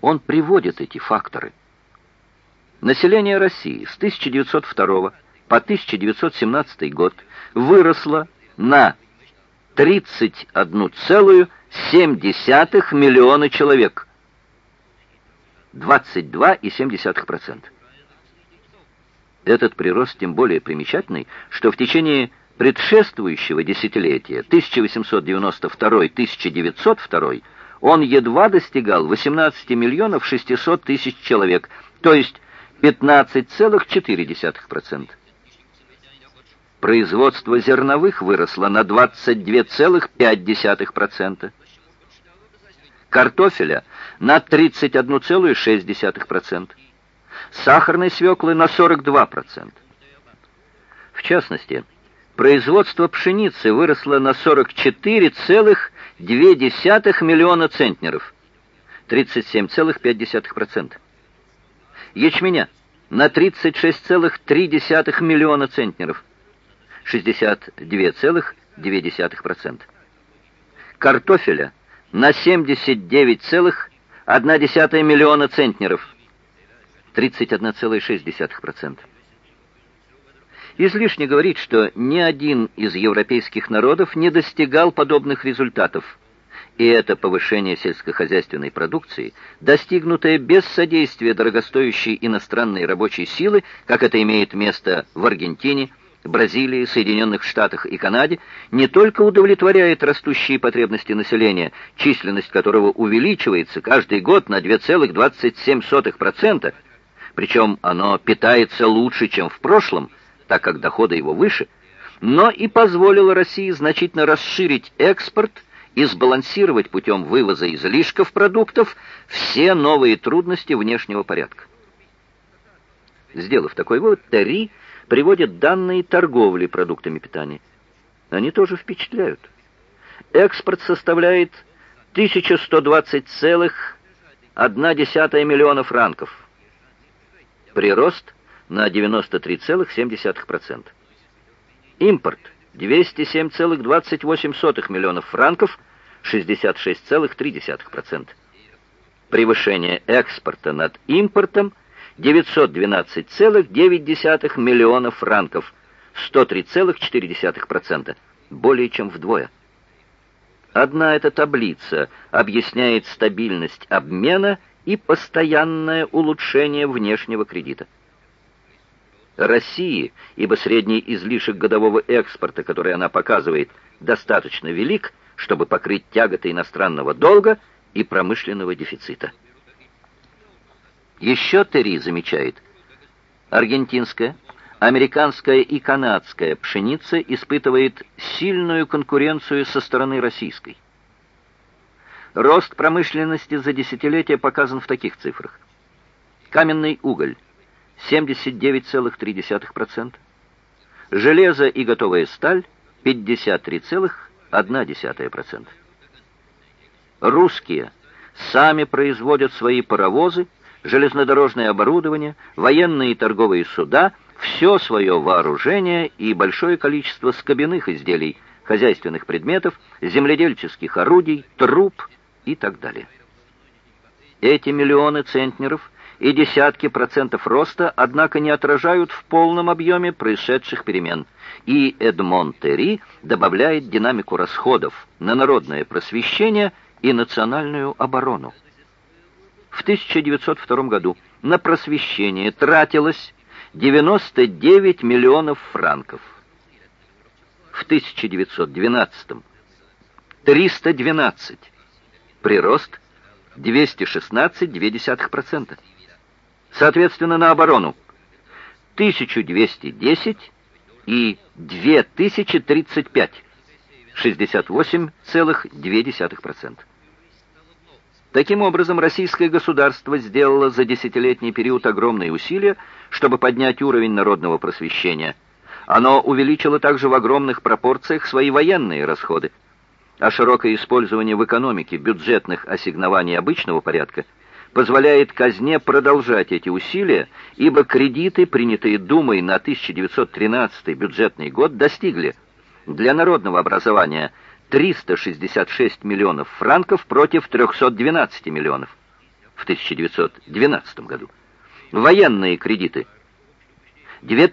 он приводит эти факторы. Население России с 1902 по 1917 год выросло на 31,7 миллиона человек. 22,7%. Этот прирост тем более примечательный, что в течение предшествующего десятилетия, 1892-1902, он едва достигал 18 миллионов 600 тысяч человек, то есть 15,4%. Производство зерновых выросло на 22,5%. Картофеля на 31,6%. Сахарной свеклы на 42%. В частности, производство пшеницы выросло на 44,2 миллиона центнеров, 37,5%. Ячменя на 36,3 миллиона центнеров, 62,2%. Картофеля на 79,1 миллиона центнеров, 31,6%. Излишне говорить, что ни один из европейских народов не достигал подобных результатов, и это повышение сельскохозяйственной продукции, достигнутое без содействия дорогостоящей иностранной рабочей силы, как это имеет место в Аргентине, Бразилии, Соединенных Штатах и Канаде, не только удовлетворяет растущие потребности населения, численность которого увеличивается каждый год на 2,27%, причем оно питается лучше, чем в прошлом, так как доходы его выше, но и позволило России значительно расширить экспорт и сбалансировать путем вывоза излишков продуктов все новые трудности внешнего порядка. Сделав такой вывод, Терри приводит данные торговли продуктами питания. Они тоже впечатляют. Экспорт составляет 1120,1 миллиона франков. Прирост – на 93,7%. Импорт 207,28 миллионов франков, 66,3%. Превышение экспорта над импортом 912,9 миллионов франков, 103,4%, более чем вдвое. Одна эта таблица объясняет стабильность обмена и постоянное улучшение внешнего кредита. России, ибо средний излишек годового экспорта, который она показывает, достаточно велик, чтобы покрыть тяготы иностранного долга и промышленного дефицита. Еще Терри замечает, аргентинская, американская и канадская пшеница испытывает сильную конкуренцию со стороны российской. Рост промышленности за десятилетия показан в таких цифрах. Каменный уголь – 79,3%, железо и готовая сталь 53,1%. Русские сами производят свои паровозы, железнодорожное оборудование, военные и торговые суда, все свое вооружение и большое количество скобяных изделий, хозяйственных предметов, земледельческих орудий, труб и так далее. Эти миллионы центнеров – и десятки процентов роста, однако не отражают в полном объеме происшедших перемен. И Эдмон Терри добавляет динамику расходов на народное просвещение и национальную оборону. В 1902 году на просвещение тратилось 99 миллионов франков. В 1912 312. Прирост 216,2%. Соответственно, на оборону 1210 и 2035, 68,2%. Таким образом, российское государство сделало за десятилетний период огромные усилия, чтобы поднять уровень народного просвещения. Оно увеличило также в огромных пропорциях свои военные расходы, а широкое использование в экономике бюджетных ассигнований обычного порядка – позволяет казне продолжать эти усилия, ибо кредиты, принятые Думой на 1913 бюджетный год, достигли для народного образования 366 миллионов франков против 312 миллионов. 1912 году. Военные кредиты 2000